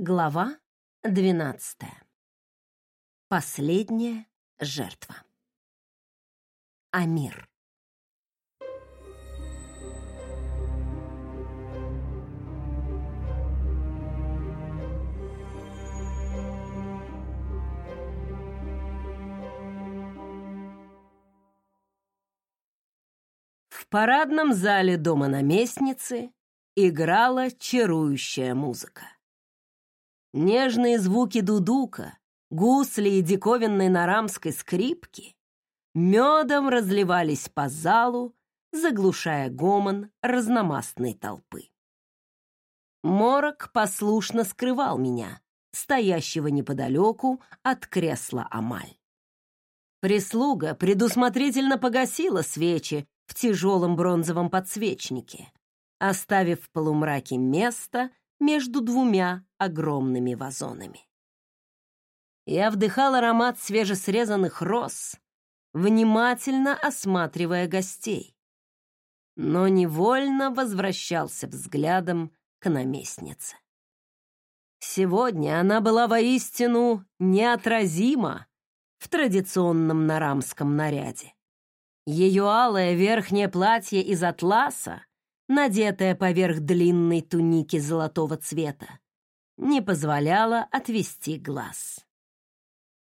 Глава двенадцатая. Последняя жертва. Амир. В парадном зале дома наместницы играла чарующая музыка. Нежные звуки дудука, гусли и диковинной нарамской скрипки медом разливались по залу, заглушая гомон разномастной толпы. Морок послушно скрывал меня, стоящего неподалеку от кресла Амаль. Прислуга предусмотрительно погасила свечи в тяжелом бронзовом подсвечнике, оставив в полумраке место между двумя огромными вазонами. Я вдыхал аромат свежесрезанных роз, внимательно осматривая гостей, но невольно возвращался взглядом к наместнице. Сегодня она была воистину неотразима в традиционном нарамском наряде. Ее алое верхнее платье из атласа надетая поверх длинной туники золотого цвета, не позволяла отвести глаз.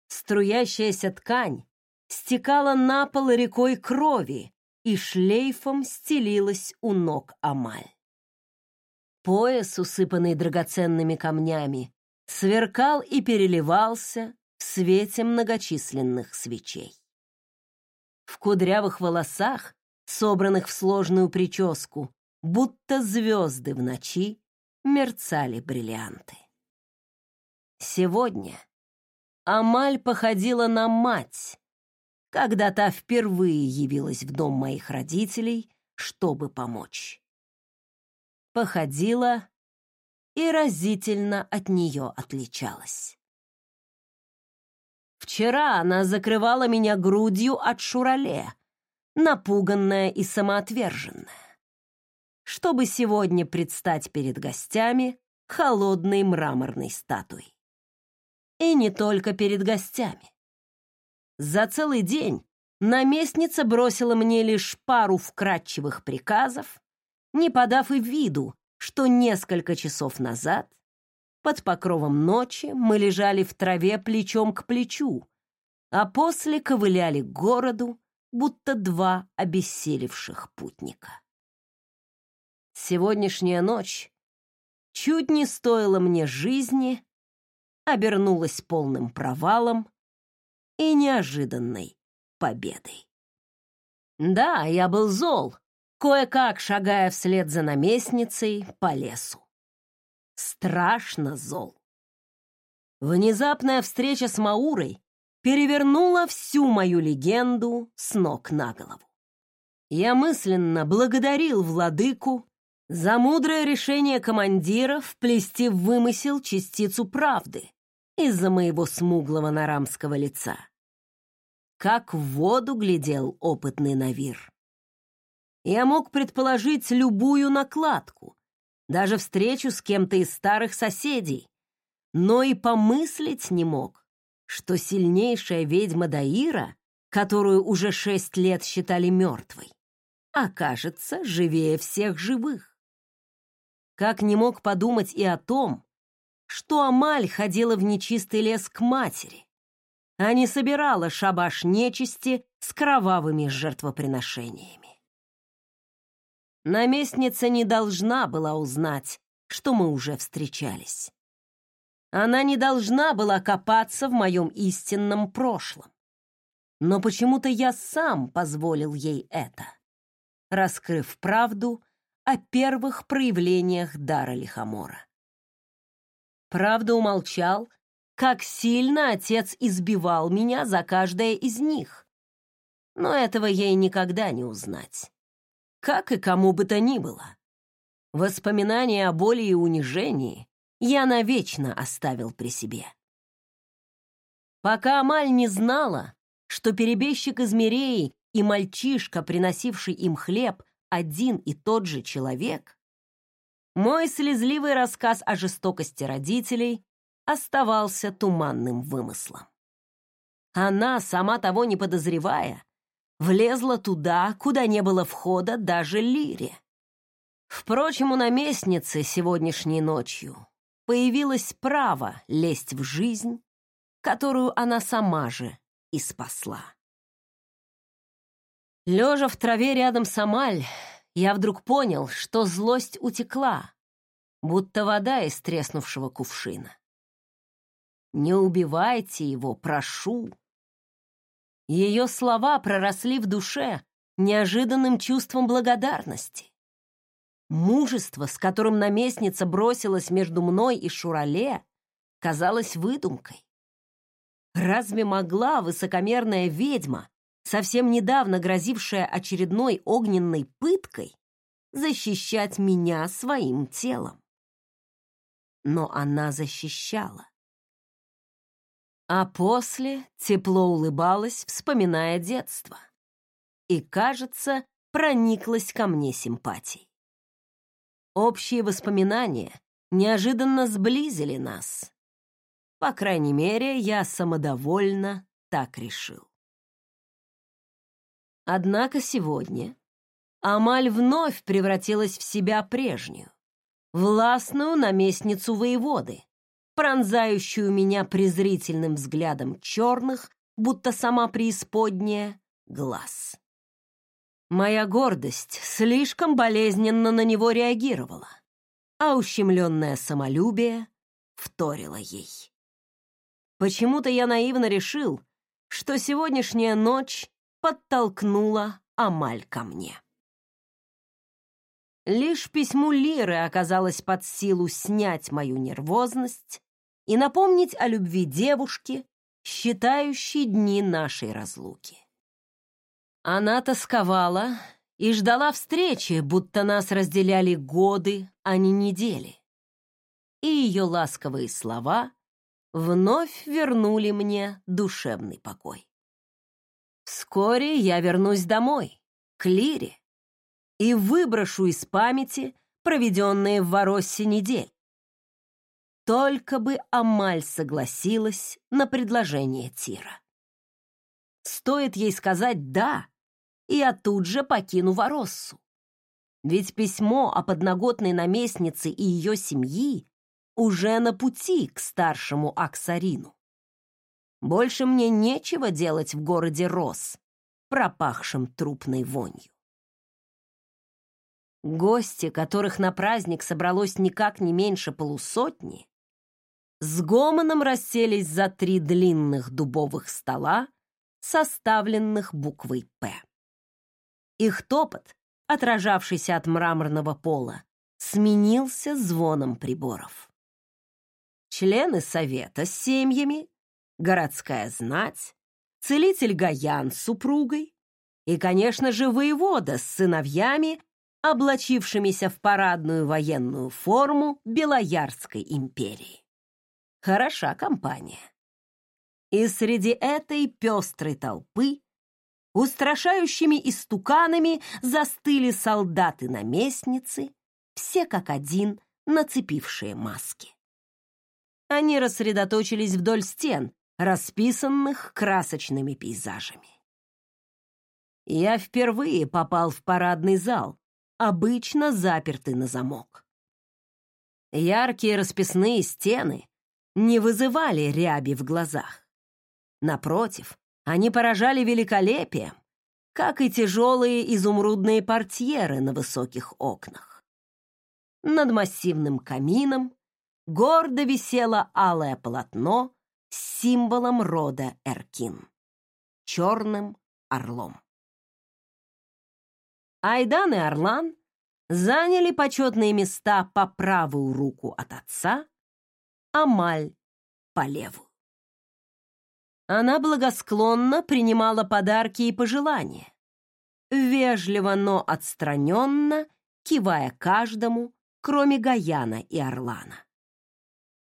Струящаяся ткань стекала на пол рекой крови и шлейфом стелилась у ног Амаль. Пояс, усыпанный драгоценными камнями, сверкал и переливался в свете многочисленных свечей. В кудрявых волосах, собранных в сложную прическу, будто звезды в ночи, мерцали бриллианты. Сегодня Амаль походила на мать, когда та впервые явилась в дом моих родителей, чтобы помочь. Походила и разительно от нее отличалась. Вчера она закрывала меня грудью от шурале, напуганная и самоотверженная чтобы сегодня предстать перед гостями холодной мраморной статуей. И не только перед гостями. За целый день наместница бросила мне лишь пару вкратчивых приказов, не подав и виду, что несколько часов назад под покровом ночи мы лежали в траве плечом к плечу, а после ковыляли к городу, будто два обессилевших путника. Сегодняшняя ночь чуть не стоила мне жизни, обернулась полным провалом и неожиданной победой. Да, я был зол, кое-как шагая вслед за наместницей по лесу. Страшно зол. Внезапная встреча с Маурой перевернула всю мою легенду с ног на голову. Я мысленно благодарил владыку за мудрое решение командира вплести в вымысел частицу правды из-за моего смуглого нарамского лица. Как в воду глядел опытный Навир. Я мог предположить любую накладку, даже встречу с кем-то из старых соседей, но и помыслить не мог, что сильнейшая ведьма Даира, которую уже шесть лет считали мертвой, окажется живее всех живых. Как не мог подумать и о том, что Амаль ходила в нечистый лес к матери, а не собирала шабаш нечисти с кровавыми жертвоприношениями. Наместница не должна была узнать, что мы уже встречались. Она не должна была копаться в моем истинном прошлом. Но почему-то я сам позволил ей это, раскрыв правду о первых проявлениях дара лихомора. Правда, умолчал, как сильно отец избивал меня за каждое из них. Но этого ей никогда не узнать. Как и кому бы то ни было. Воспоминания о боли и унижении я навечно оставил при себе. Пока Амаль не знала, что перебежчик из Миреи и мальчишка, приносивший им хлеб, один и тот же человек, Мой слезливый рассказ о жестокости родителей оставался туманным вымыслом. Она, сама того не подозревая, влезла туда, куда не было входа даже Лире. Впрочем, у наместницы сегодняшней ночью появилось право лезть в жизнь, которую она сама же и спасла. Лежа в траве рядом с Амаль, я вдруг понял, что злость утекла, будто вода из треснувшего кувшина. «Не убивайте его, прошу!» Ее слова проросли в душе неожиданным чувством благодарности. Мужество, с которым наместница бросилась между мной и Шурале, казалось выдумкой. Разве могла высокомерная ведьма, совсем недавно грозившая очередной огненной пыткой, защищать меня своим телом? Но она защищала. А после тепло улыбалась, вспоминая детство. И, кажется, прониклась ко мне симпатией. Общие воспоминания неожиданно сблизили нас. По крайней мере, я самодовольно так решил. Однако сегодня Амаль вновь превратилась в себя прежнюю, властную наместницу воеводы, пронзающую меня презрительным взглядом черных, будто сама преисподняя, глаз. Моя гордость слишком болезненно на него реагировала, а ущемленное самолюбие вторило ей. Почему-то я наивно решил, что сегодняшняя ночь подтолкнула Амаль ко мне. Лишь письму Лиры оказалось под силу снять мою нервозность и напомнить о любви девушки, считающей дни нашей разлуки. Она тосковала и ждала встречи, будто нас разделяли годы, а не недели. И ее ласковые слова вновь вернули мне душевный покой. Вскоре я вернусь домой, к Лире, и выброшу из памяти проведенные в Вороссе недели. Только бы Амаль согласилась на предложение Тира. Стоит ей сказать «да», и я тут же покину Вороссу. Ведь письмо о подноготной наместнице и ее семьи уже на пути к старшему Аксарину. Больше мне нечего делать в городе Рос, пропахшем трупной вонью. Гости, которых на праздник собралось никак не меньше полусотни, с гомоном расселись за три длинных дубовых стола, составленных буквой «П». Их топот, отражавшийся от мраморного пола, сменился звоном приборов. Члены совета с семьями, городская знать, целитель Гаян с супругой и, конечно же, воевода с сыновьями, облачившимися в парадную военную форму Белоярской империи. Хороша компания. И среди этой пестрой толпы устрашающими истуканами застыли солдаты-наместницы, все как один нацепившие маски. Они рассредоточились вдоль стен, расписанных красочными пейзажами. Я впервые попал в парадный зал, обычно запертый на замок. Яркие расписные стены не вызывали ряби в глазах. Напротив, они поражали великолепием, как и тяжелые изумрудные портьеры на высоких окнах. Над массивным камином гордо висело алое полотно с символом рода Эркин — черным орлом. Айдан и Орлан заняли почетные места по правую руку от отца, Амаль по левую. Она благосклонно принимала подарки и пожелания, вежливо, но отстраненно, кивая каждому, кроме Гаяна и Орлана.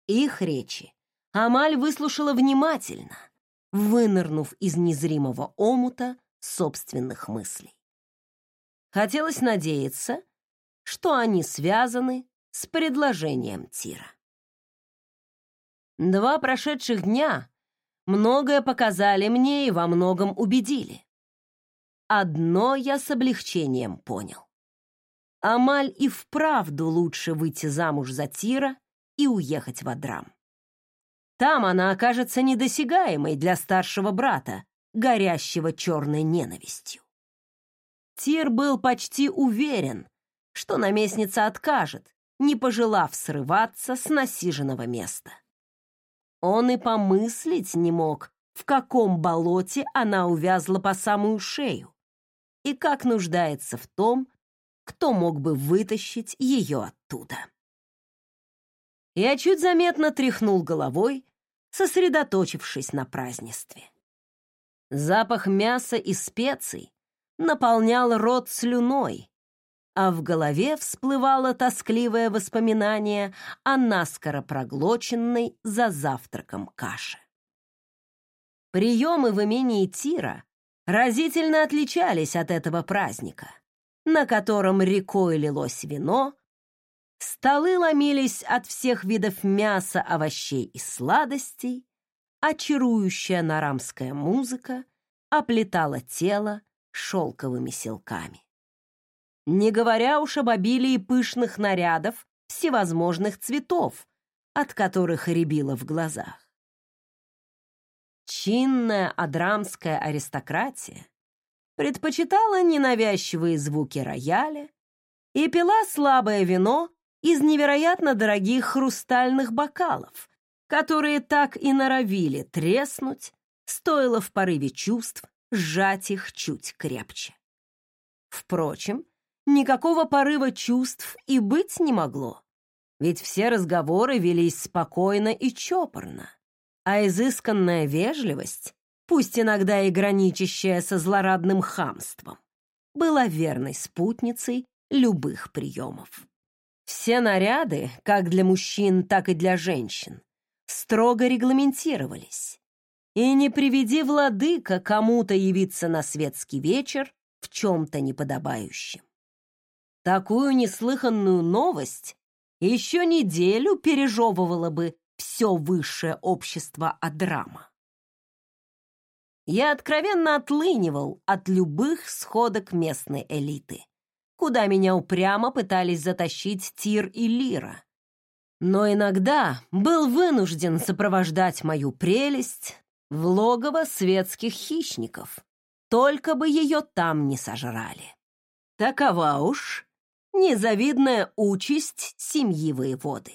Их речи Амаль выслушала внимательно, вынырнув из незримого омута собственных мыслей. Хотелось надеяться, что они связаны с предложением Тира. Два прошедших дня многое показали мне и во многом убедили. Одно я с облегчением понял. Амаль и вправду лучше выйти замуж за Тира и уехать в Адрам. Там она окажется недосягаемой для старшего брата, горящего черной ненавистью. Тир был почти уверен, что наместница откажет, не пожелав срываться с насиженного места. Он и помыслить не мог, в каком болоте она увязла по самую шею и как нуждается в том, кто мог бы вытащить ее оттуда. Я чуть заметно тряхнул головой, сосредоточившись на празднестве. Запах мяса и специй наполнял рот слюной, а в голове всплывало тоскливое воспоминание о наскоро проглоченной за завтраком каше. Приемы в имении Тира разительно отличались от этого праздника, на котором рекой лилось вино, столы ломились от всех видов мяса, овощей и сладостей, а чарующая нарамская музыка оплетала тело шелковыми селками. Не говоря уж об обилии пышных нарядов всевозможных цветов, от которых рябило в глазах. Чинная адрамская аристократия предпочитала ненавязчивые звуки рояля и пила слабое вино из невероятно дорогих хрустальных бокалов, которые так и норовили треснуть, стоило в порыве чувств сжать их чуть крепче. Впрочем, никакого порыва чувств и быть не могло, ведь все разговоры велись спокойно и чопорно а изысканная вежливость, пусть иногда и граничащая со злорадным хамством, была верной спутницей любых приемов. Все наряды, как для мужчин, так и для женщин, строго регламентировались. И не приведи владыка кому-то явиться на светский вечер в чем-то неподобающем. Такую неслыханную новость еще неделю пережевывала бы все высшее общество Адрама. Я откровенно отлынивал от любых сходок местной элиты, куда меня упрямо пытались затащить Тир и Лира. Но иногда был вынужден сопровождать мою прелесть в логово светских хищников, только бы ее там не сожрали. Такова уж незавидная участь семьи воеводы.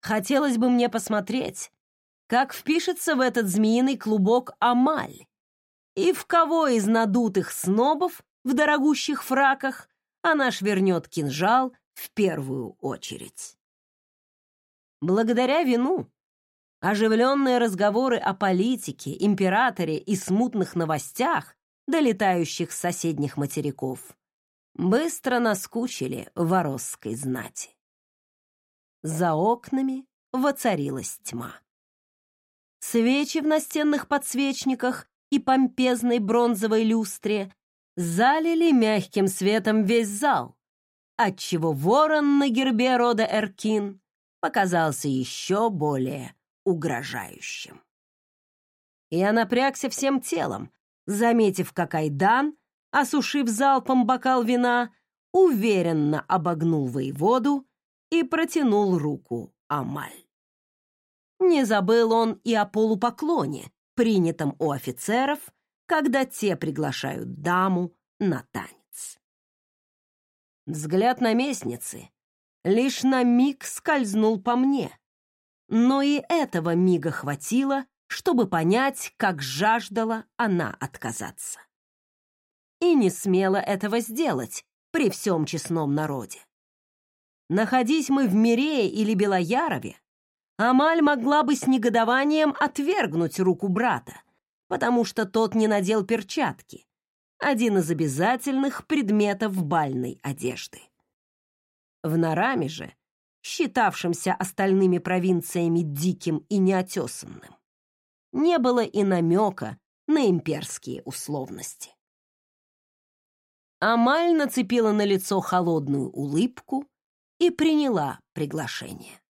Хотелось бы мне посмотреть, как впишется в этот змеиный клубок Амаль и в кого из надутых снобов в дорогущих фраках она швырнет кинжал в первую очередь. Благодаря вину оживленные разговоры о политике, императоре и смутных новостях, долетающих с соседних материков, быстро наскучили воросской знати. За окнами воцарилась тьма. Свечи в настенных подсвечниках и помпезной бронзовой люстре залили мягким светом весь зал, отчего ворон на гербе рода Эркин показался еще более угрожающим. Я напрягся всем телом, заметив, как Айдан, осушив залпом бокал вина, уверенно обогнул воеводу и протянул руку Амаль. Не забыл он и о полупоклоне, принятом у офицеров, когда те приглашают даму на танец. Взгляд наместницы лишь на миг скользнул по мне, но и этого мига хватило, чтобы понять, как жаждала она отказаться. И не смела этого сделать при всем честном народе. Находись мы в Мирее или Белоярове, Амаль могла бы с негодованием отвергнуть руку брата, потому что тот не надел перчатки, один из обязательных предметов бальной одежды. В Нараме же, считавшемся остальными провинциями диким и неотесанным, не было и намека на имперские условности. Амаль нацепила на лицо холодную улыбку, и приняла приглашение.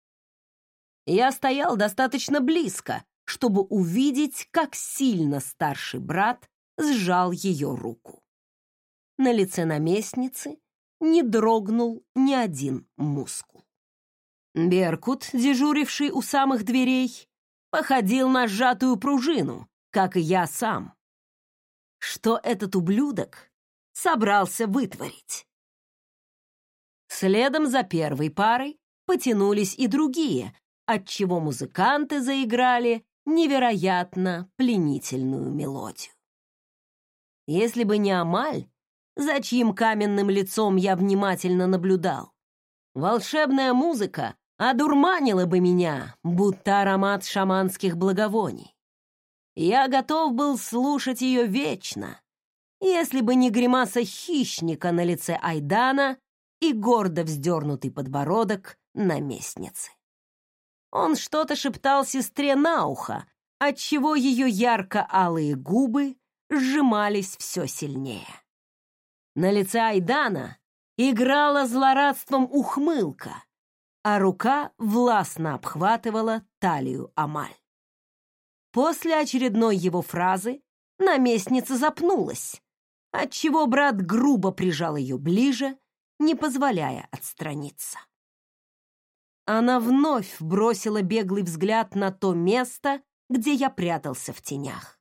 Я стоял достаточно близко, чтобы увидеть, как сильно старший брат сжал ее руку. На лице наместницы не дрогнул ни один мускул. Беркут, дежуривший у самых дверей, походил на сжатую пружину, как и я сам. Что этот ублюдок собрался вытворить? Следом за первой парой потянулись и другие, отчего музыканты заиграли невероятно пленительную мелодию. Если бы не Амаль, за чьим каменным лицом я внимательно наблюдал, волшебная музыка одурманила бы меня, будто аромат шаманских благовоний. Я готов был слушать ее вечно, если бы не гримаса хищника на лице Айдана и гордо вздернутый подбородок наместницы. Он что-то шептал сестре на ухо, отчего ее ярко-алые губы сжимались все сильнее. На лице Айдана играла злорадством ухмылка, а рука властно обхватывала талию Амаль. После очередной его фразы наместница запнулась, отчего брат грубо прижал ее ближе, не позволяя отстраниться. Она вновь бросила беглый взгляд на то место, где я прятался в тенях.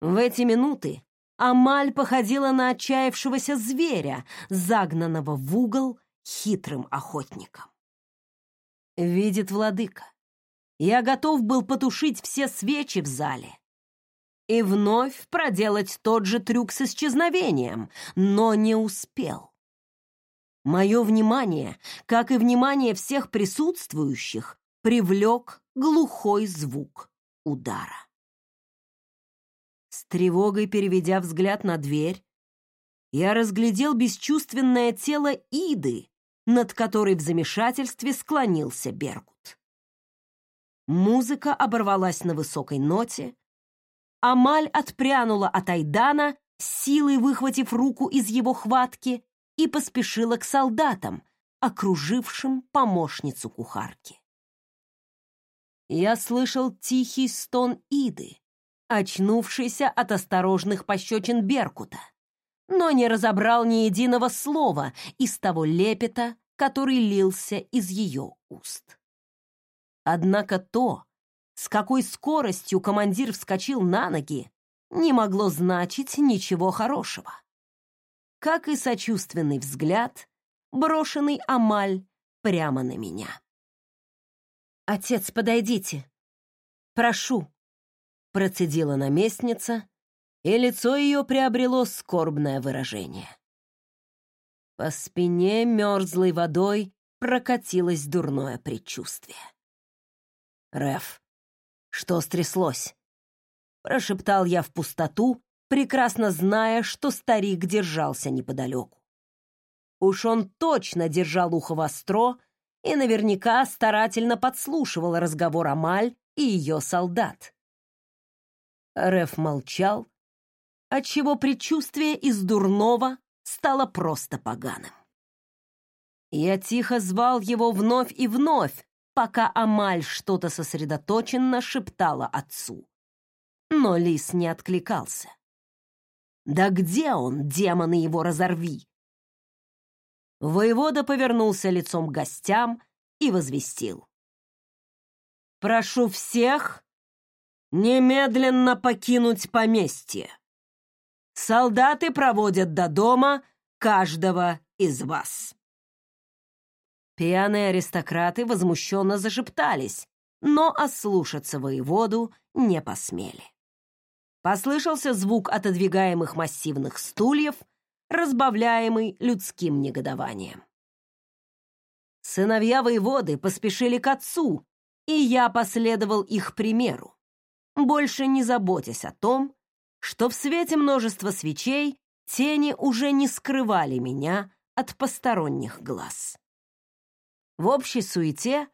В эти минуты Амаль походила на отчаявшегося зверя, загнанного в угол хитрым охотником. Видит владыка. Я готов был потушить все свечи в зале и вновь проделать тот же трюк с исчезновением, но не успел. Мое внимание, как и внимание всех присутствующих, привлек глухой звук удара. С тревогой переведя взгляд на дверь, я разглядел бесчувственное тело Иды, над которой в замешательстве склонился Бергут. Музыка оборвалась на высокой ноте, Амаль отпрянула от Айдана, силой выхватив руку из его хватки и поспешила к солдатам, окружившим помощницу кухарки. Я слышал тихий стон Иды, очнувшийся от осторожных пощечин Беркута, но не разобрал ни единого слова из того лепета, который лился из ее уст. Однако то, с какой скоростью командир вскочил на ноги, не могло значить ничего хорошего как и сочувственный взгляд, брошенный Амаль прямо на меня. «Отец, подойдите! Прошу!» процедила наместница, и лицо ее приобрело скорбное выражение. По спине мерзлой водой прокатилось дурное предчувствие. «Реф, что стряслось?» Прошептал я в пустоту, прекрасно зная, что старик держался неподалеку. Уж он точно держал ухо востро и наверняка старательно подслушивал разговор Амаль и ее солдат. Реф молчал, отчего предчувствие из дурного стало просто поганым. Я тихо звал его вновь и вновь, пока Амаль что-то сосредоточенно шептала отцу. Но лис не откликался. Да где он, демоны его разорви? Воевода повернулся лицом к гостям и возвестил. «Прошу всех немедленно покинуть поместье. Солдаты проводят до дома каждого из вас». Пьяные аристократы возмущенно зашептались, но ослушаться воеводу не посмели. Послышался звук отодвигаемых массивных стульев, разбавляемый людским негодованием. Сыновья воеводы поспешили к отцу, и я последовал их примеру, больше не заботясь о том, что в свете множества свечей тени уже не скрывали меня от посторонних глаз. В общей суете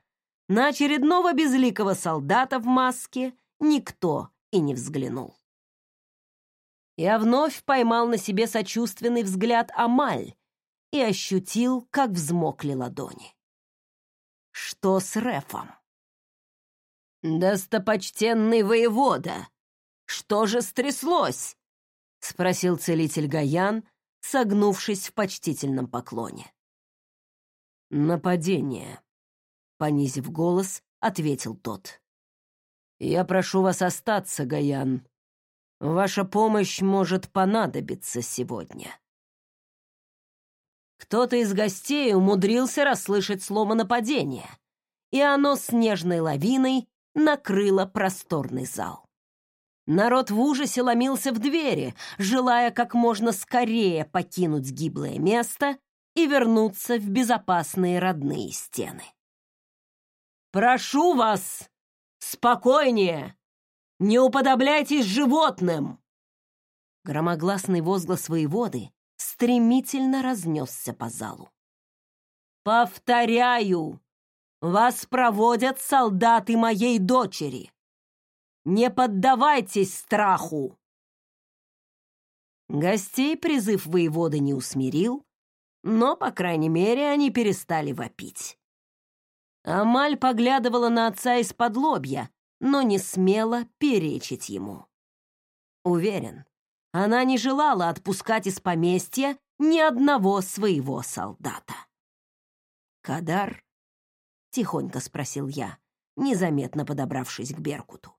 на очередного безликого солдата в маске никто и не взглянул. Я вновь поймал на себе сочувственный взгляд Амаль и ощутил, как взмокли ладони. Что с Рефом? «Достопочтенный воевода, что же стряслось?» — спросил целитель Гаян, согнувшись в почтительном поклоне. «Нападение», — понизив голос, ответил тот. «Я прошу вас остаться, Гаян. Ваша помощь может понадобиться сегодня». Кто-то из гостей умудрился расслышать слово «нападение», и оно снежной лавиной накрыло просторный зал. Народ в ужасе ломился в двери, желая как можно скорее покинуть гиблое место и вернуться в безопасные родные стены. «Прошу вас, спокойнее! Не уподобляйтесь животным!» Громогласный возглас воеводы стремительно разнесся по залу. «Повторяю, вас проводят солдаты моей дочери. Не поддавайтесь страху!» Гостей призыв воеводы не усмирил, но, по крайней мере, они перестали вопить. Амаль поглядывала на отца из-под лобья, но не смела перечить ему. Уверен, она не желала отпускать из поместья ни одного своего солдата. «Кадар?» — тихонько спросил я, незаметно подобравшись к Беркуту.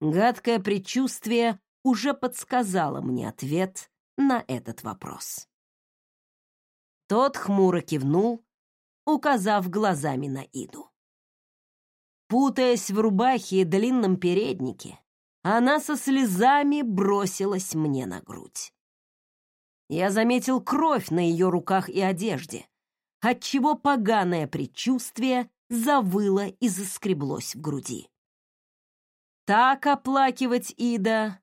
Гадкое предчувствие уже подсказало мне ответ на этот вопрос. Тот хмуро кивнул, указав глазами на Иду. Путаясь в рубахе и длинном переднике, она со слезами бросилась мне на грудь. Я заметил кровь на ее руках и одежде, отчего поганое предчувствие завыло и заскреблось в груди. Так оплакивать Ида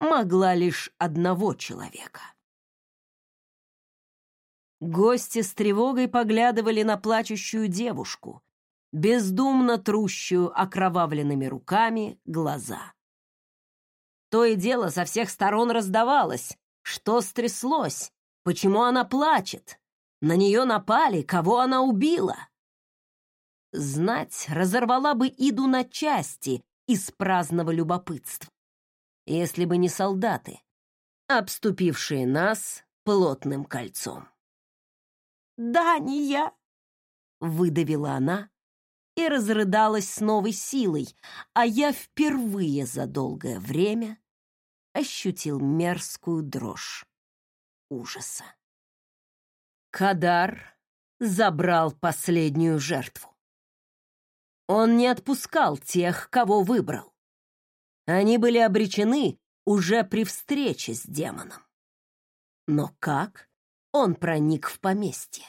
могла лишь одного человека. Гости с тревогой поглядывали на плачущую девушку, бездумно трущую окровавленными руками глаза. То и дело со всех сторон раздавалось. Что стряслось? Почему она плачет? На нее напали, кого она убила? Знать разорвала бы Иду на части из праздного любопытства, если бы не солдаты, обступившие нас плотным кольцом. «Дания!» — выдавила она и разрыдалась с новой силой, а я впервые за долгое время ощутил мерзкую дрожь ужаса. Кадар забрал последнюю жертву. Он не отпускал тех, кого выбрал. Они были обречены уже при встрече с демоном. Но как он проник в поместье?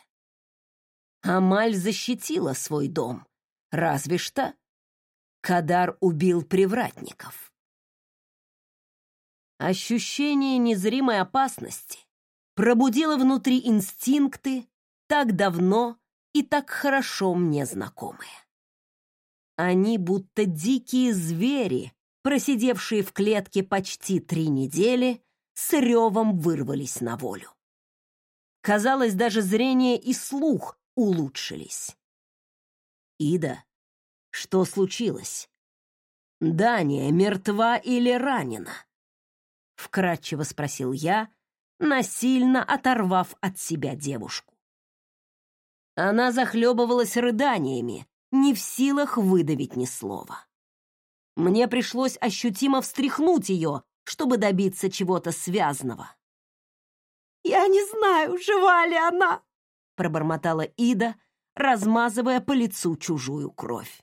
Амаль защитила свой дом, разве что Кадар убил привратников. Ощущение незримой опасности пробудило внутри инстинкты, так давно и так хорошо мне знакомые. Они будто дикие звери, просидевшие в клетке почти три недели, с ревом вырвались на волю. Казалось, даже зрение и слух улучшились. «Ида, что случилось? Дания мертва или ранена?» вкратчиво спросил я, насильно оторвав от себя девушку. Она захлебывалась рыданиями, не в силах выдавить ни слова. Мне пришлось ощутимо встряхнуть ее, чтобы добиться чего-то связанного. «Я не знаю, жива ли она!» пробормотала Ида, размазывая по лицу чужую кровь.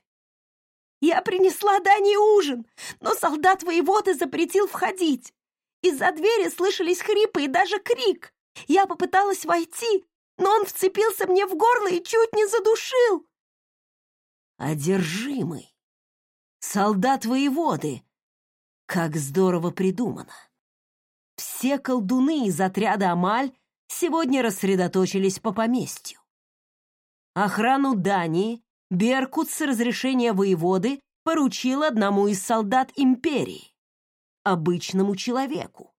«Я принесла Дане ужин, но солдат воеводы запретил входить. Из-за двери слышались хрипы и даже крик. Я попыталась войти, но он вцепился мне в горло и чуть не задушил. Одержимый. Солдат воеводы. Как здорово придумано. Все колдуны из отряда Амаль сегодня рассредоточились по поместью. Охрану Дании Беркут с разрешения воеводы поручил одному из солдат империи обычному человеку,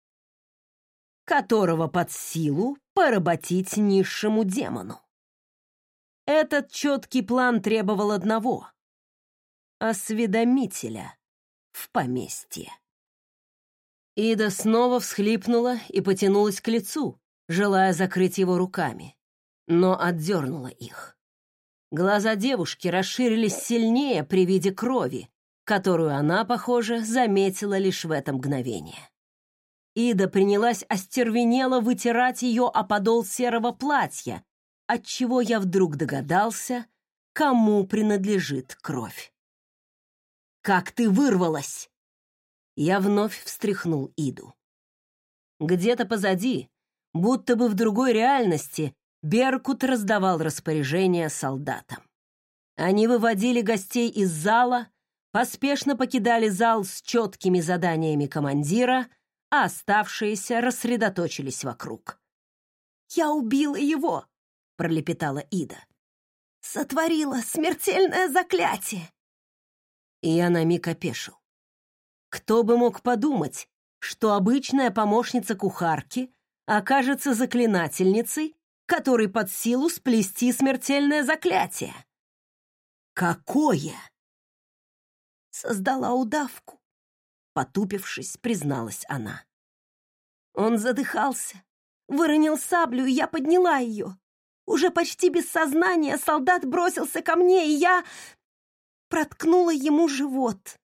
которого под силу поработить низшему демону. Этот четкий план требовал одного — осведомителя в поместье. Ида снова всхлипнула и потянулась к лицу, желая закрыть его руками, но отдернула их. Глаза девушки расширились сильнее при виде крови, которую она, похоже, заметила лишь в это мгновение. Ида принялась остервенело вытирать ее о подол серого платья, отчего я вдруг догадался, кому принадлежит кровь. «Как ты вырвалась!» Я вновь встряхнул Иду. Где-то позади, будто бы в другой реальности, Беркут раздавал распоряжения солдатам. Они выводили гостей из зала, поспешно покидали зал с четкими заданиями командира, а оставшиеся рассредоточились вокруг. «Я убила его!» — пролепетала Ида. «Сотворила смертельное заклятие!» И я на миг опешил. Кто бы мог подумать, что обычная помощница кухарки окажется заклинательницей, которой под силу сплести смертельное заклятие. Какое? Создала удавку, потупившись, призналась она. Он задыхался, выронил саблю, и я подняла ее. Уже почти без сознания солдат бросился ко мне, и я проткнула ему живот.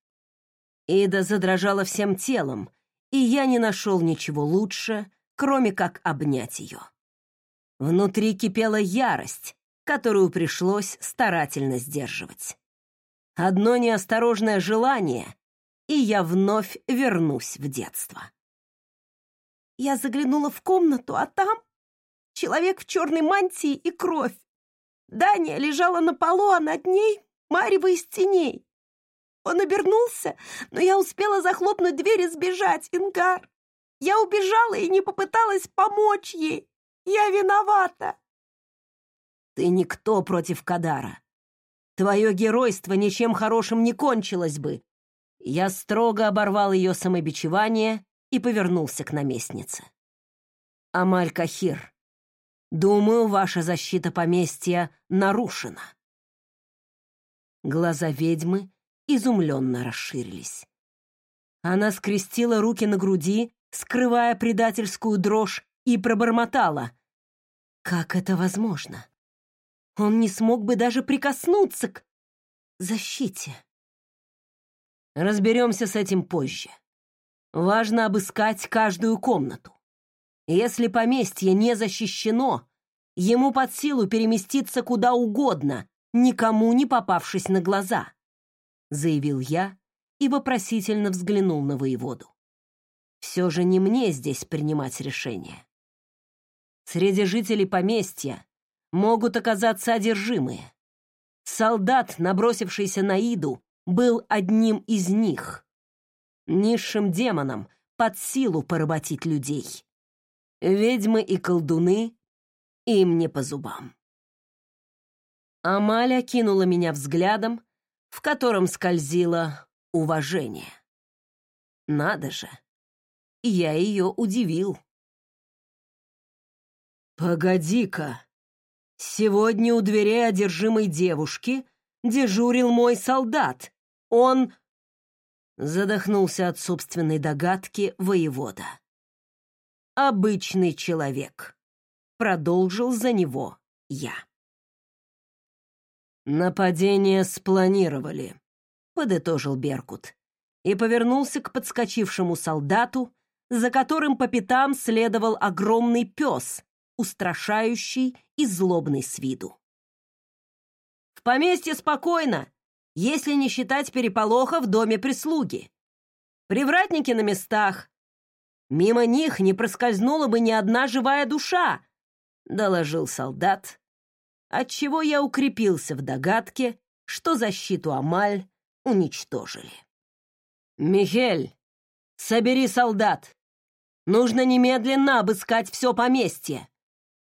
Ида задрожала всем телом, и я не нашел ничего лучше, кроме как обнять ее. Внутри кипела ярость, которую пришлось старательно сдерживать. Одно неосторожное желание, и я вновь вернусь в детство. Я заглянула в комнату, а там человек в черной мантии и кровь. Дания лежала на полу, а над ней марево из теней. Он обернулся, но я успела захлопнуть дверь и сбежать, Ингар. Я убежала и не попыталась помочь ей. Я виновата. Ты никто против Кадара. Твое геройство ничем хорошим не кончилось бы. Я строго оборвал ее самобичевание и повернулся к наместнице. Амаль Кахир, думаю, ваша защита поместья нарушена. Глаза ведьмы изумленно расширились. Она скрестила руки на груди, скрывая предательскую дрожь, и пробормотала. «Как это возможно? Он не смог бы даже прикоснуться к защите». Разберемся с этим позже. Важно обыскать каждую комнату. Если поместье не защищено, ему под силу переместиться куда угодно, никому не попавшись на глаза заявил я и вопросительно взглянул на воеводу. Все же не мне здесь принимать решения. Среди жителей поместья могут оказаться одержимые. Солдат, набросившийся на Иду, был одним из них. Низшим демонам под силу поработить людей. Ведьмы и колдуны им не по зубам. Амаля кинула меня взглядом, в котором скользило уважение. Надо же, я ее удивил. «Погоди-ка, сегодня у дверей одержимой девушки дежурил мой солдат. Он...» Задохнулся от собственной догадки воевода. «Обычный человек», — продолжил за него я. «Нападение спланировали», — подытожил Беркут и повернулся к подскочившему солдату, за которым по пятам следовал огромный пес, устрашающий и злобный с виду. «В поместье спокойно, если не считать переполоха в доме прислуги. Привратники на местах. Мимо них не проскользнула бы ни одна живая душа», — доложил солдат, отчего я укрепился в догадке, что защиту Амаль уничтожили. «Михель, собери солдат. Нужно немедленно обыскать все поместье.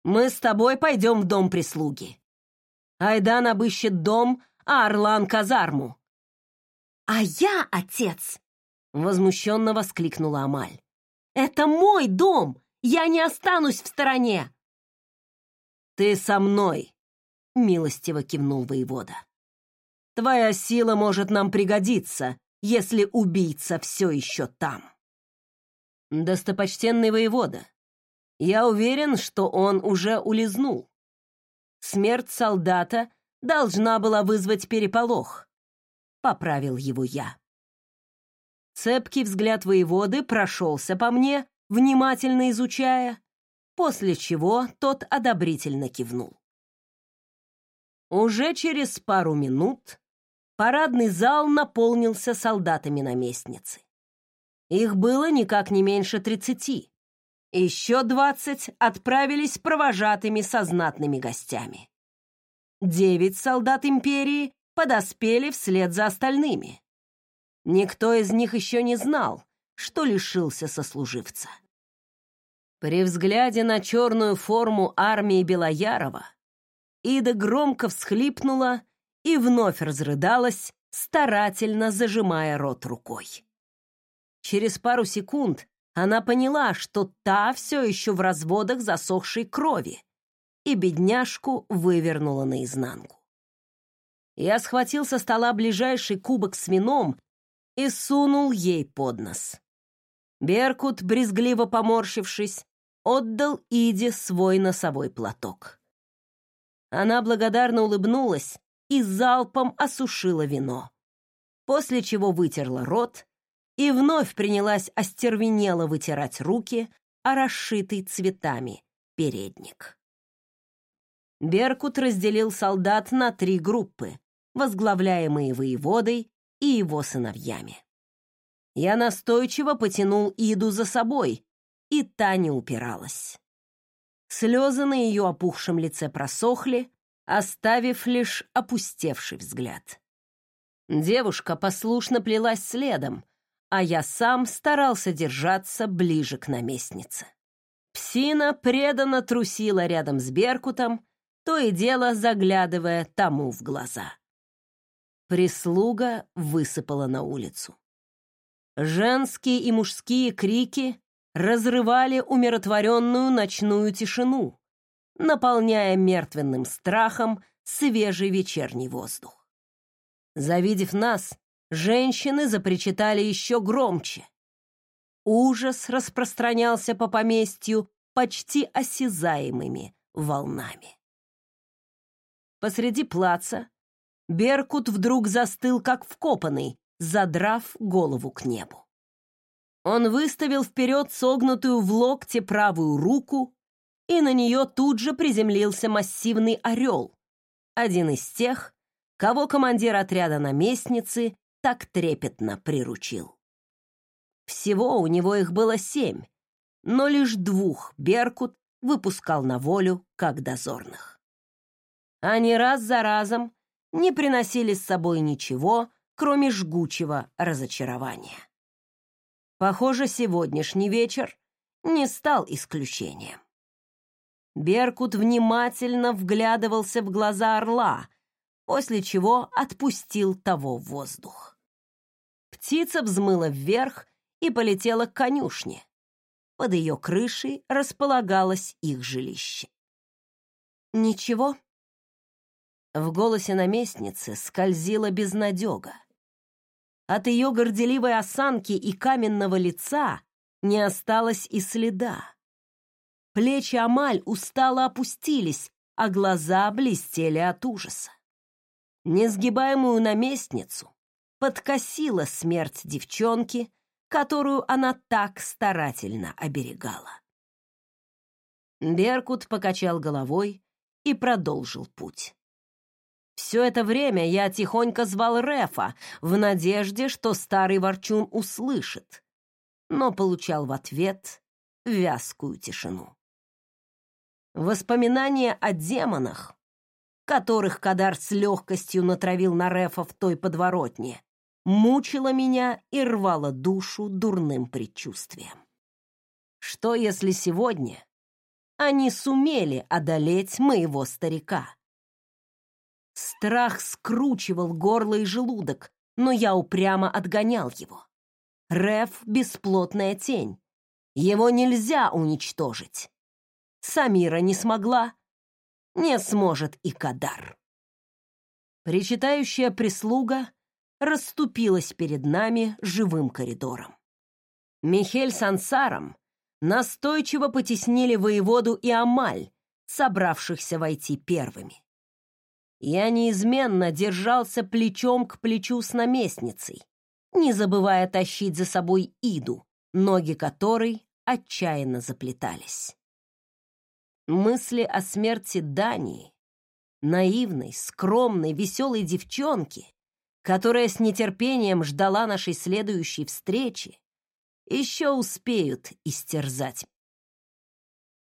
Мы с тобой пойдем в дом прислуги. Айдан обыщет дом, а Орлан — казарму». «А я отец!» — возмущенно воскликнула Амаль. «Это мой дом! Я не останусь в стороне! «Ты со мной!» — милостиво кивнул воевода. «Твоя сила может нам пригодиться, если убийца все еще там». «Достопочтенный воевода, я уверен, что он уже улизнул. Смерть солдата должна была вызвать переполох», — поправил его я. Цепкий взгляд воеводы прошелся по мне, внимательно изучая, после чего тот одобрительно кивнул. Уже через пару минут парадный зал наполнился солдатами наместницы. Их было никак не меньше тридцати. Еще двадцать отправились провожатыми со знатными гостями. Девять солдат империи подоспели вслед за остальными. Никто из них еще не знал, что лишился сослуживца. При взгляде на черную форму армии Белоярова Ида громко всхлипнула и вновь разрыдалась, старательно зажимая рот рукой. Через пару секунд она поняла, что та все еще в разводах засохшей крови, и бедняжку вывернула наизнанку. Я схватил со стола ближайший кубок с вином и сунул ей под нос. Беркут, брезгливо поморщившись, отдал Иде свой носовой платок. Она благодарно улыбнулась и залпом осушила вино, после чего вытерла рот и вновь принялась остервенело вытирать руки о расшитый цветами передник. Беркут разделил солдат на три группы, возглавляемые воеводой и его сыновьями. Я настойчиво потянул Иду за собой, и та не упиралась. Слезы на ее опухшем лице просохли, оставив лишь опустевший взгляд. Девушка послушно плелась следом, а я сам старался держаться ближе к наместнице. Псина преданно трусила рядом с Беркутом, то и дело заглядывая тому в глаза. Прислуга высыпала на улицу. Женские и мужские крики разрывали умиротворенную ночную тишину, наполняя мертвенным страхом свежий вечерний воздух. Завидев нас, женщины запричитали еще громче. Ужас распространялся по поместью почти осязаемыми волнами. Посреди плаца Беркут вдруг застыл, как вкопанный, задрав голову к небу. Он выставил вперед согнутую в локте правую руку, и на нее тут же приземлился массивный орел, один из тех, кого командир отряда наместницы так трепетно приручил. Всего у него их было семь, но лишь двух Беркут выпускал на волю как дозорных. Они раз за разом не приносили с собой ничего, кроме жгучего разочарования. Похоже, сегодняшний вечер не стал исключением. Беркут внимательно вглядывался в глаза орла, после чего отпустил того в воздух. Птица взмыла вверх и полетела к конюшне. Под ее крышей располагалось их жилище. «Ничего?» В голосе наместницы скользила безнадега. От ее горделивой осанки и каменного лица не осталось и следа. Плечи Амаль устало опустились, а глаза блестели от ужаса. Несгибаемую наместницу подкосила смерть девчонки, которую она так старательно оберегала. Беркут покачал головой и продолжил путь. Все это время я тихонько звал Рефа в надежде, что старый ворчун услышит, но получал в ответ вязкую тишину. Воспоминания о демонах, которых Кадар с легкостью натравил на Рефа в той подворотне, мучило меня и рвало душу дурным предчувствием. Что, если сегодня они сумели одолеть моего старика? Страх скручивал горло и желудок, но я упрямо отгонял его. Реф — бесплотная тень. Его нельзя уничтожить. Самира не смогла. Не сможет и Кадар. Причитающая прислуга расступилась перед нами живым коридором. Михель с Ансаром настойчиво потеснили воеводу и Амаль, собравшихся войти первыми. Я неизменно держался плечом к плечу с наместницей, не забывая тащить за собой Иду, ноги которой отчаянно заплетались. Мысли о смерти Дании, наивной, скромной, веселой девчонки, которая с нетерпением ждала нашей следующей встречи, еще успеют истерзать.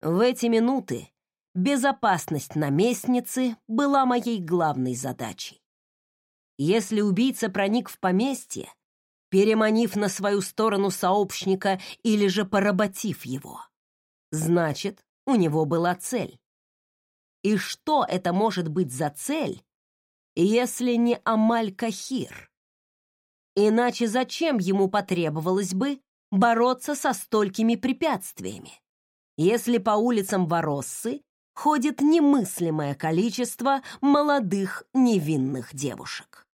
В эти минуты безопасность наместницы была моей главной задачей. Если убийца проник в поместье, переманив на свою сторону сообщника или же поработив его, значит, у него была цель. И что это может быть за цель, если не Амаль-Кахир? Иначе зачем ему потребовалось бы бороться со столькими препятствиями, если по улицам Вороссы ходит немыслимое количество молодых невинных девушек?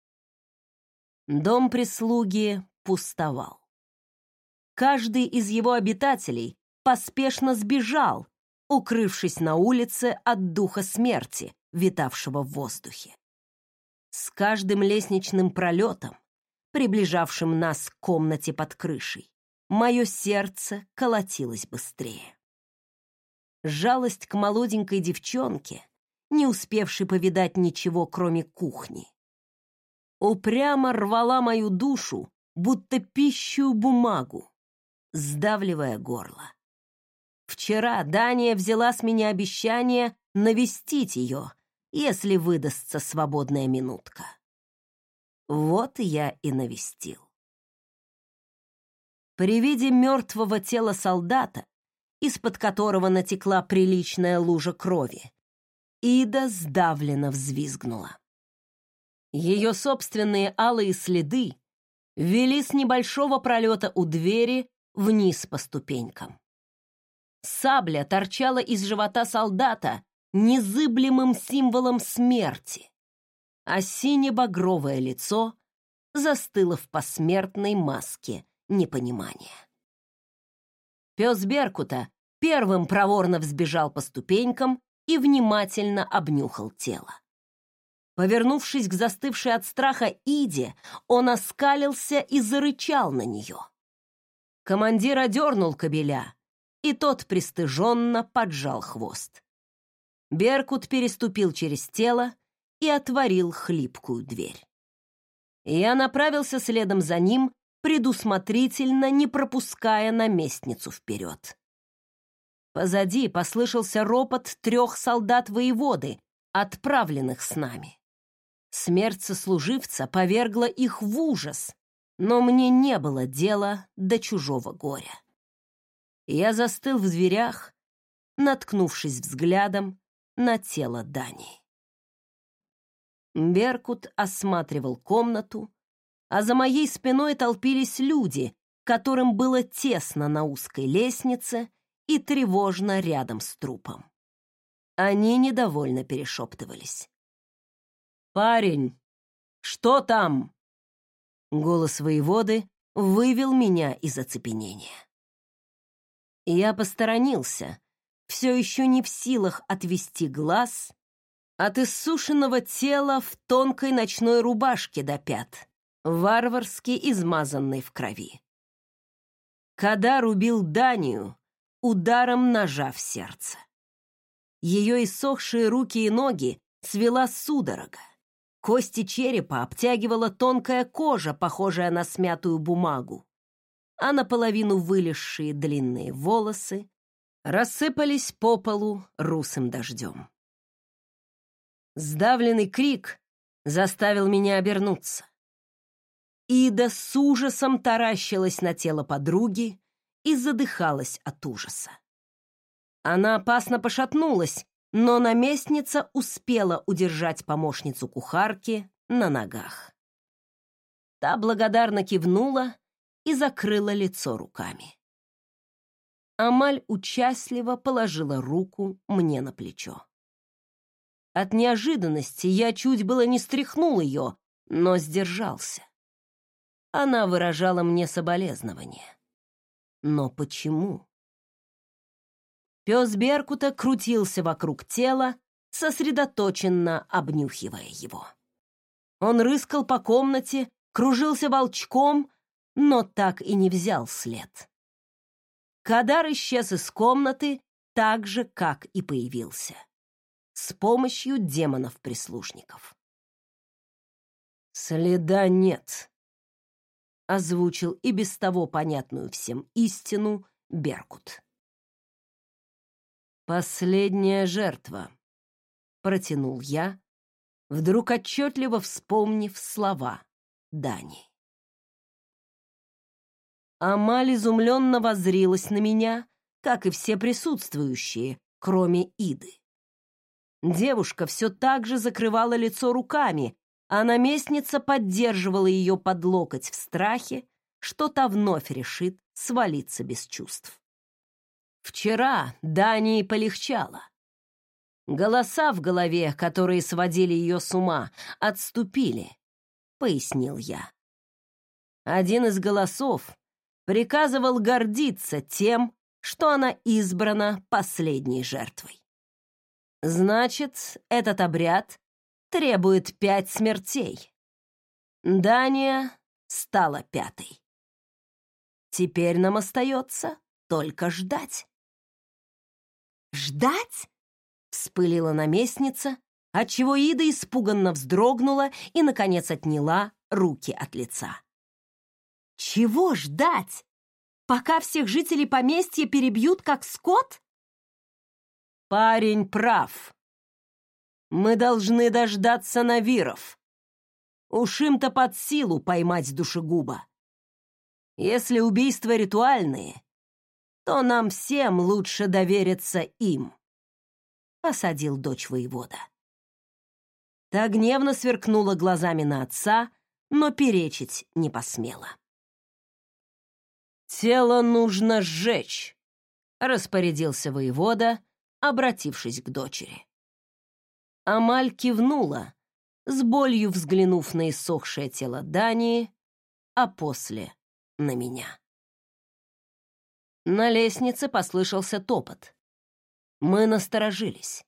Дом прислуги пустовал. Каждый из его обитателей поспешно сбежал, укрывшись на улице от духа смерти, витавшего в воздухе. С каждым лестничным пролетом, приближавшим нас к комнате под крышей, мое сердце колотилось быстрее. Жалость к молоденькой девчонке, не успевшей повидать ничего, кроме кухни, упрямо рвала мою душу, будто пищу бумагу, сдавливая горло. Вчера Дания взяла с меня обещание навестить ее, если выдастся свободная минутка. Вот я и навестил. При виде мертвого тела солдата, из-под которого натекла приличная лужа крови, Ида сдавленно взвизгнула. Ее собственные алые следы вели с небольшого пролета у двери вниз по ступенькам. Сабля торчала из живота солдата незыблемым символом смерти, а сине-багровое лицо застыло в посмертной маске непонимания. Пес Беркута первым проворно взбежал по ступенькам и внимательно обнюхал тело. Повернувшись к застывшей от страха Иде, он оскалился и зарычал на нее. Командир одернул кобеля, и тот пристыженно поджал хвост. Беркут переступил через тело и отворил хлипкую дверь. Я направился следом за ним, предусмотрительно не пропуская наместницу вперед. Позади послышался ропот трех солдат воеводы, отправленных с нами. Смерть сослуживца повергла их в ужас, но мне не было дела до чужого горя. Я застыл в дверях, наткнувшись взглядом на тело Дани. Беркут осматривал комнату, а за моей спиной толпились люди, которым было тесно на узкой лестнице и тревожно рядом с трупом. Они недовольно перешептывались. «Парень, что там?» Голос воеводы вывел меня из оцепенения. Я посторонился, все еще не в силах отвести глаз от иссушенного тела в тонкой ночной рубашке до пят, варварски измазанной в крови. Кадар убил Данию ударом ножа в сердце. Ее иссохшие руки и ноги свела судорога. Кости черепа обтягивала тонкая кожа, похожая на смятую бумагу, а наполовину вылезшие длинные волосы рассыпались по полу русым дождем. Сдавленный крик заставил меня обернуться. Ида с ужасом таращилась на тело подруги и задыхалась от ужаса. Она опасно пошатнулась, но наместница успела удержать помощницу кухарки на ногах. Та благодарно кивнула и закрыла лицо руками. Амаль участливо положила руку мне на плечо. От неожиданности я чуть было не стряхнул ее, но сдержался. Она выражала мне соболезнование. Но почему? Пес Беркута крутился вокруг тела, сосредоточенно обнюхивая его. Он рыскал по комнате, кружился волчком, но так и не взял след. Кадар исчез из комнаты так же, как и появился. С помощью демонов-прислужников. «Следа нет», — озвучил и без того понятную всем истину Беркут. «Последняя жертва», — протянул я, вдруг отчетливо вспомнив слова Дани. Амаль изумленно воззрилась на меня, как и все присутствующие, кроме Иды. Девушка все так же закрывала лицо руками, а наместница поддерживала ее под локоть в страхе, что та вновь решит свалиться без чувств. Вчера Дании полегчало. Голоса в голове, которые сводили ее с ума, отступили, пояснил я. Один из голосов приказывал гордиться тем, что она избрана последней жертвой. Значит, этот обряд требует пять смертей. Дания стала пятой. Теперь нам остается только ждать. «Ждать?» — вспылила наместница, отчего Ида испуганно вздрогнула и, наконец, отняла руки от лица. «Чего ждать? Пока всех жителей поместья перебьют, как скот?» «Парень прав. Мы должны дождаться Навиров. Уж им-то под силу поймать душегуба. Если убийства ритуальные, то нам всем лучше довериться им», — посадил дочь воевода. Та гневно сверкнула глазами на отца, но перечить не посмела. «Тело нужно сжечь», — распорядился воевода, обратившись к дочери. Амаль кивнула, с болью взглянув на иссохшее тело Дании, а после — на меня. На лестнице послышался топот. Мы насторожились.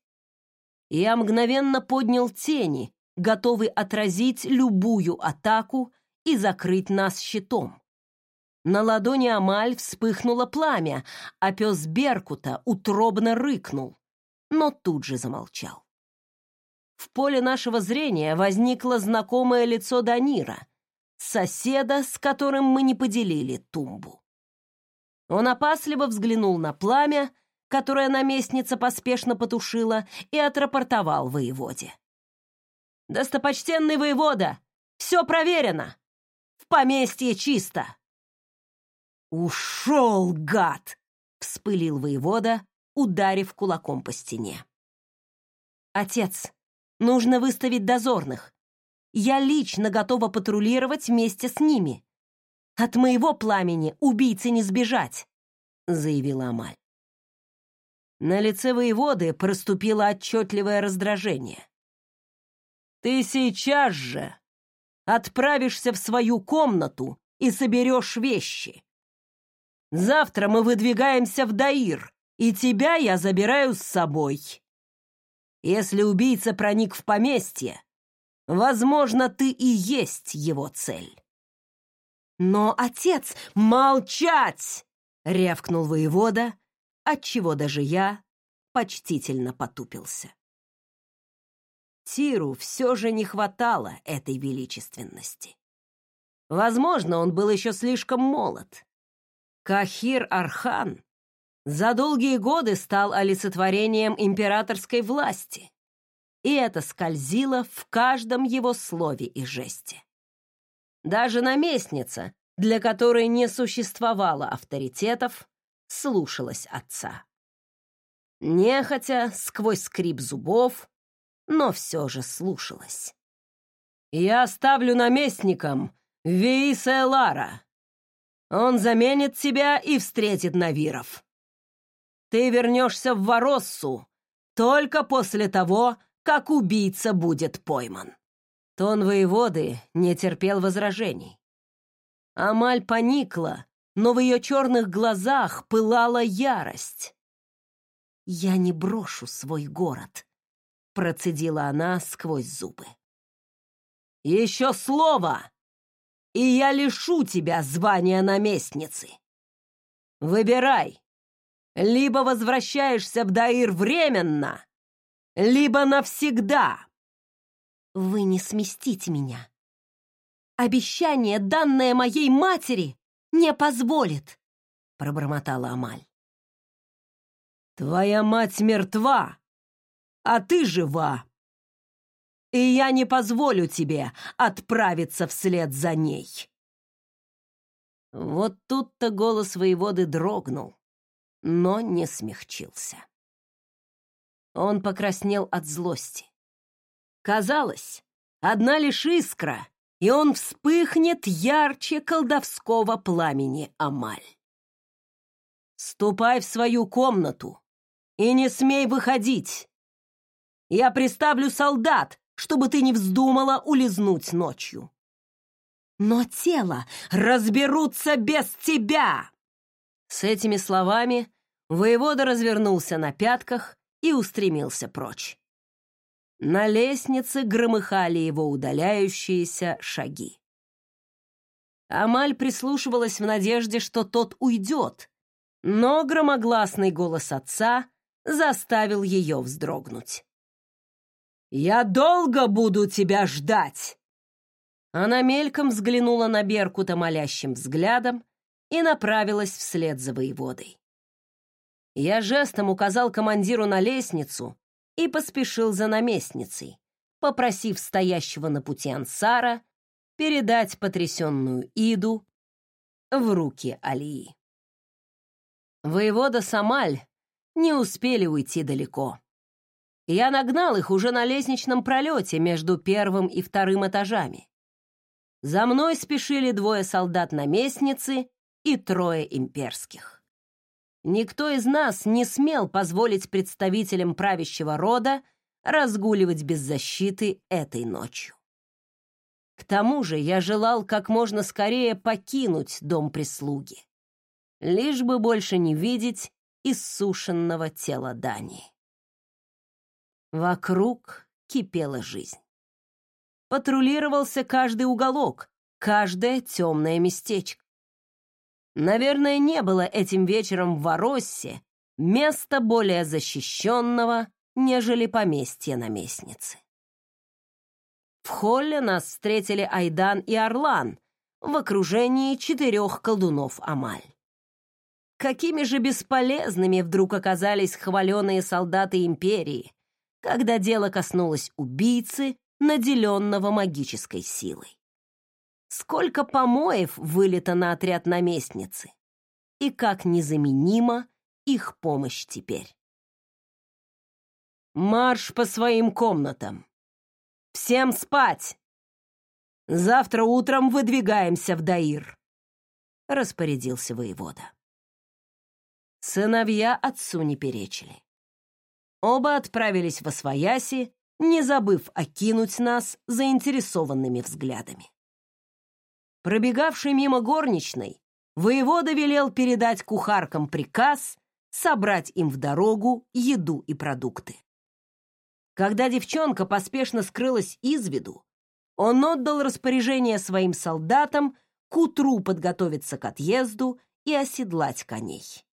Я мгновенно поднял тени, готовый отразить любую атаку и закрыть нас щитом. На ладони Амаль вспыхнуло пламя, а пес Беркута утробно рыкнул, но тут же замолчал. В поле нашего зрения возникло знакомое лицо Данира, соседа, с которым мы не поделили тумбу. Он опасливо взглянул на пламя, которое наместница поспешно потушила, и отрапортовал воеводе. «Достопочтенный воевода, все проверено! В поместье чисто!» «Ушел, гад!» — вспылил воевода, ударив кулаком по стене. «Отец, нужно выставить дозорных. Я лично готова патрулировать вместе с ними. От моего пламени убийцы не сбежать, заявила Амаль. На лице воеводы проступило отчетливое раздражение. Ты сейчас же отправишься в свою комнату и соберешь вещи. Завтра мы выдвигаемся в Даир, и тебя я забираю с собой. Если убийца проник в поместье, возможно, ты и есть его цель. Но отец, молчать! рявкнул воевода, отчего даже я почтительно потупился. Тиру все же не хватало этой величественности. Возможно, он был еще слишком молод. Кахир Архан за долгие годы стал олицетворением императорской власти, и это скользило в каждом его слове и жесте. Даже наместница, для которой не существовало авторитетов, слушалась отца. Нехотя, сквозь скрип зубов, но все же слушалась. «Я оставлю наместником Вииса Элара. Он заменит тебя и встретит Навиров. Ты вернешься в Вороссу только после того, как убийца будет пойман. Тон воеводы не терпел возражений. Амаль поникла, но в ее черных глазах пылала ярость. «Я не брошу свой город», — процедила она сквозь зубы. «Еще слово, и я лишу тебя звания наместницы. Выбирай, либо возвращаешься в Даир временно, либо навсегда». «Вы не сместите меня. Обещание, данное моей матери, не позволит, пробормотала Амаль. Твоя мать мертва, а ты жива. И я не позволю тебе отправиться вслед за ней. Вот тут-то голос воеводы дрогнул, но не смягчился. Он покраснел от злости. Казалось, одна лишь искра, и он вспыхнет ярче колдовского пламени Амаль. «Ступай в свою комнату и не смей выходить. Я приставлю солдат, чтобы ты не вздумала улизнуть ночью. Но тело разберутся без тебя!» С этими словами воевода развернулся на пятках и устремился прочь. На лестнице громыхали его удаляющиеся шаги. Амаль прислушивалась в надежде, что тот уйдет, но громогласный голос отца заставил ее вздрогнуть. «Я долго буду тебя ждать!» Она мельком взглянула на Беркута молящим взглядом и направилась вслед за воеводой. Я жестом указал командиру на лестницу, и поспешил за наместницей, попросив стоящего на пути ансара передать потрясенную Иду в руки Алии. Воевода Самаль не успели уйти далеко. Я нагнал их уже на лестничном пролете между первым и вторым этажами. За мной спешили двое солдат наместницы и трое имперских. Никто из нас не смел позволить представителям правящего рода разгуливать без защиты этой ночью. К тому же я желал как можно скорее покинуть дом прислуги, лишь бы больше не видеть иссушенного тела Дани. Вокруг кипела жизнь. Патрулировался каждый уголок, каждое темное местечко. Наверное, не было этим вечером в Вороссе места более защищенного, нежели поместье наместницы. В холле нас встретили Айдан и Орлан в окружении четырех колдунов Амаль. Какими же бесполезными вдруг оказались хваленые солдаты империи, когда дело коснулось убийцы, наделенного магической силой. Сколько помоев вылито на отряд наместницы, и как незаменима их помощь теперь. Марш по своим комнатам. Всем спать. Завтра утром выдвигаемся в Даир, распорядился воевода. Сыновья отцу не перечили. Оба отправились во свояси, не забыв окинуть нас заинтересованными взглядами. Пробегавший мимо горничной, воевода велел передать кухаркам приказ собрать им в дорогу еду и продукты. Когда девчонка поспешно скрылась из виду, он отдал распоряжение своим солдатам к утру подготовиться к отъезду и оседлать коней.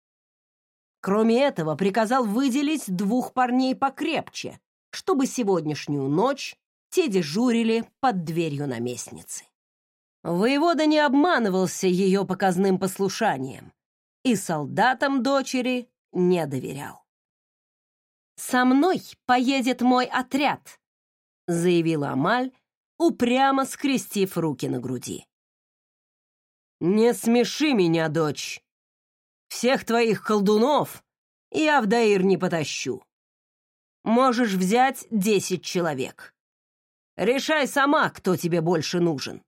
Кроме этого, приказал выделить двух парней покрепче, чтобы сегодняшнюю ночь те дежурили под дверью наместницы. Воевода не обманывался ее показным послушанием и солдатам дочери не доверял. «Со мной поедет мой отряд», — заявила Амаль, упрямо скрестив руки на груди. «Не смеши меня, дочь. Всех твоих колдунов я в Даир не потащу. Можешь взять десять человек. Решай сама, кто тебе больше нужен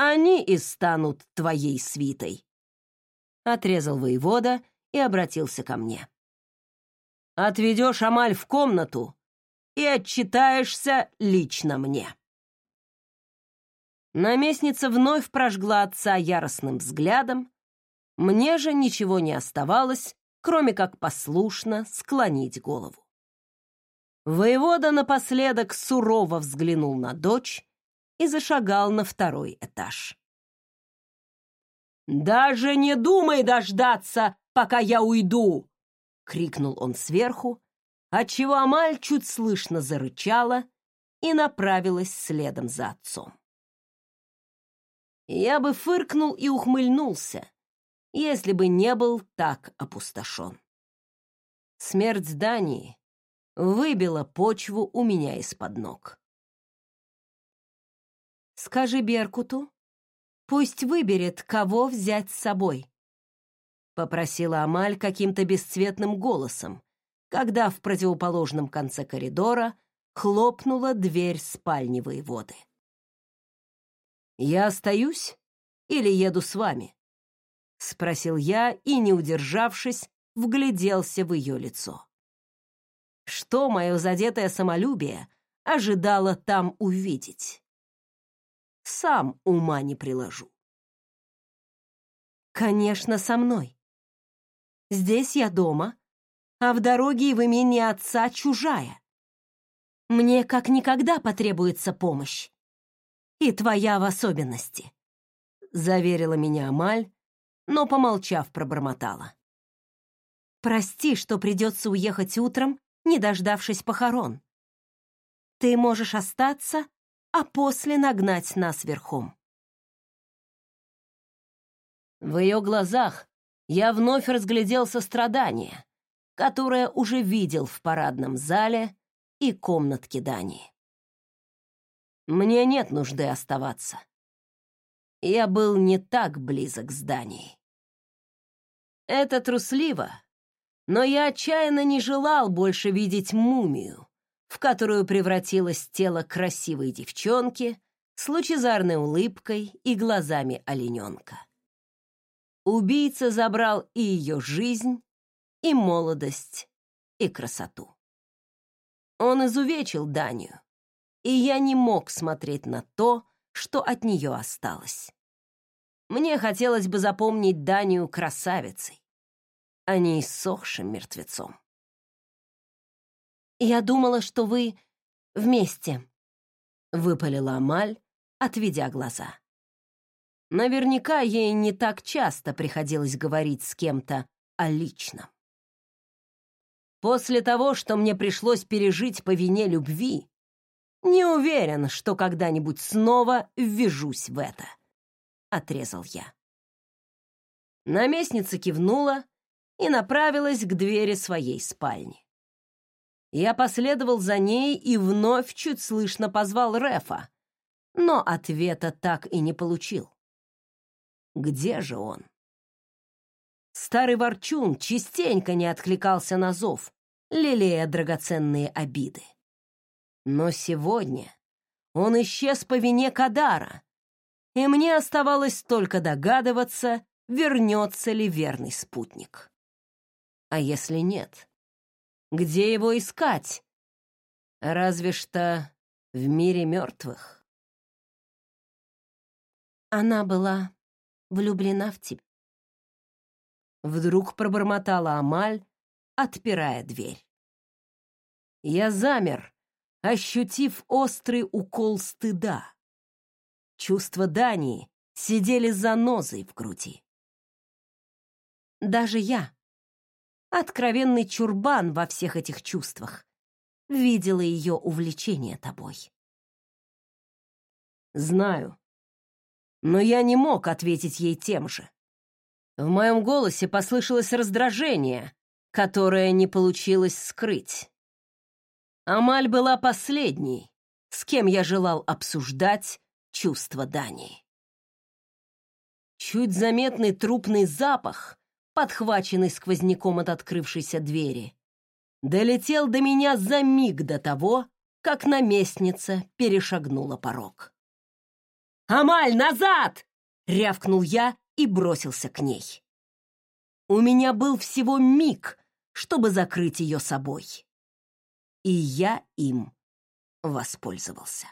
они и станут твоей свитой. Отрезал воевода и обратился ко мне. Отведешь Амаль в комнату и отчитаешься лично мне». Наместница вновь прожгла отца яростным взглядом. Мне же ничего не оставалось, кроме как послушно склонить голову. Воевода напоследок сурово взглянул на дочь и зашагал на второй этаж. «Даже не думай дождаться, пока я уйду!» — крикнул он сверху, отчего Амаль чуть слышно зарычала и направилась следом за отцом. Я бы фыркнул и ухмыльнулся, если бы не был так опустошен. Смерть Дании выбила почву у меня из-под ног. «Скажи Беркуту, пусть выберет, кого взять с собой», — попросила Амаль каким-то бесцветным голосом, когда в противоположном конце коридора хлопнула дверь спальни воеводы. «Я остаюсь или еду с вами?» — спросил я и, не удержавшись, вгляделся в ее лицо. Что мое задетое самолюбие ожидало там увидеть? Сам ума не приложу. Конечно, со мной. Здесь я дома, а в дороге и в имении отца чужая. Мне как никогда потребуется помощь. И твоя в особенности», — заверила меня Амаль, но, помолчав, пробормотала. «Прости, что придется уехать утром, не дождавшись похорон. Ты можешь остаться, а после нагнать нас верхом». В ее глазах я вновь разглядел сострадание, которое уже видел в парадном зале и комнатке Дании. Мне нет нужды оставаться. Я был не так близок с Данией. Это трусливо, но я отчаянно не желал больше видеть мумию, в которую превратилось тело красивой девчонки с лучезарной улыбкой и глазами олененка. Убийца забрал и ее жизнь, и молодость, и красоту. Он изувечил Данию, и я не мог смотреть на то, что от нее осталось. Мне хотелось бы запомнить Данию красавицей, а не иссохшим мертвецом. «Я думала, что вы вместе», — выпалила Амаль, отведя глаза. Наверняка ей не так часто приходилось говорить с кем-то о личном. После того, что мне пришлось пережить по вине любви, не уверен, что когда-нибудь снова ввяжусь в это, отрезал я. Наместница кивнула и направилась к двери своей спальни. Я последовал за ней и вновь чуть слышно позвал Рефа, но ответа так и не получил. Где же он? Старый ворчун частенько не откликался на зов, лелея драгоценные обиды. Но сегодня он исчез по вине Кадара, и мне оставалось только догадываться, вернется ли верный спутник. А если нет? Где его искать? Разве что в мире мертвых. Она была влюблена в тебя. Вдруг пробормотала Амаль, отпирая дверь. Я замер, ощутив острый укол стыда. Чувства Дании сидели за нозой в груди. Даже я, откровенный чурбан во всех этих чувствах, видела ее увлечение тобой. Знаю, но я не мог ответить ей тем же. В моем голосе послышалось раздражение, которое не получилось скрыть. Амаль была последней, с кем я желал обсуждать чувства Дании. Чуть заметный трупный запах, подхваченный сквозняком от открывшейся двери, долетел до меня за миг до того, как наместница перешагнула порог. «Амаль, назад!» — рявкнул я и бросился к ней. У меня был всего миг, чтобы закрыть ее собой. и я им воспользовался.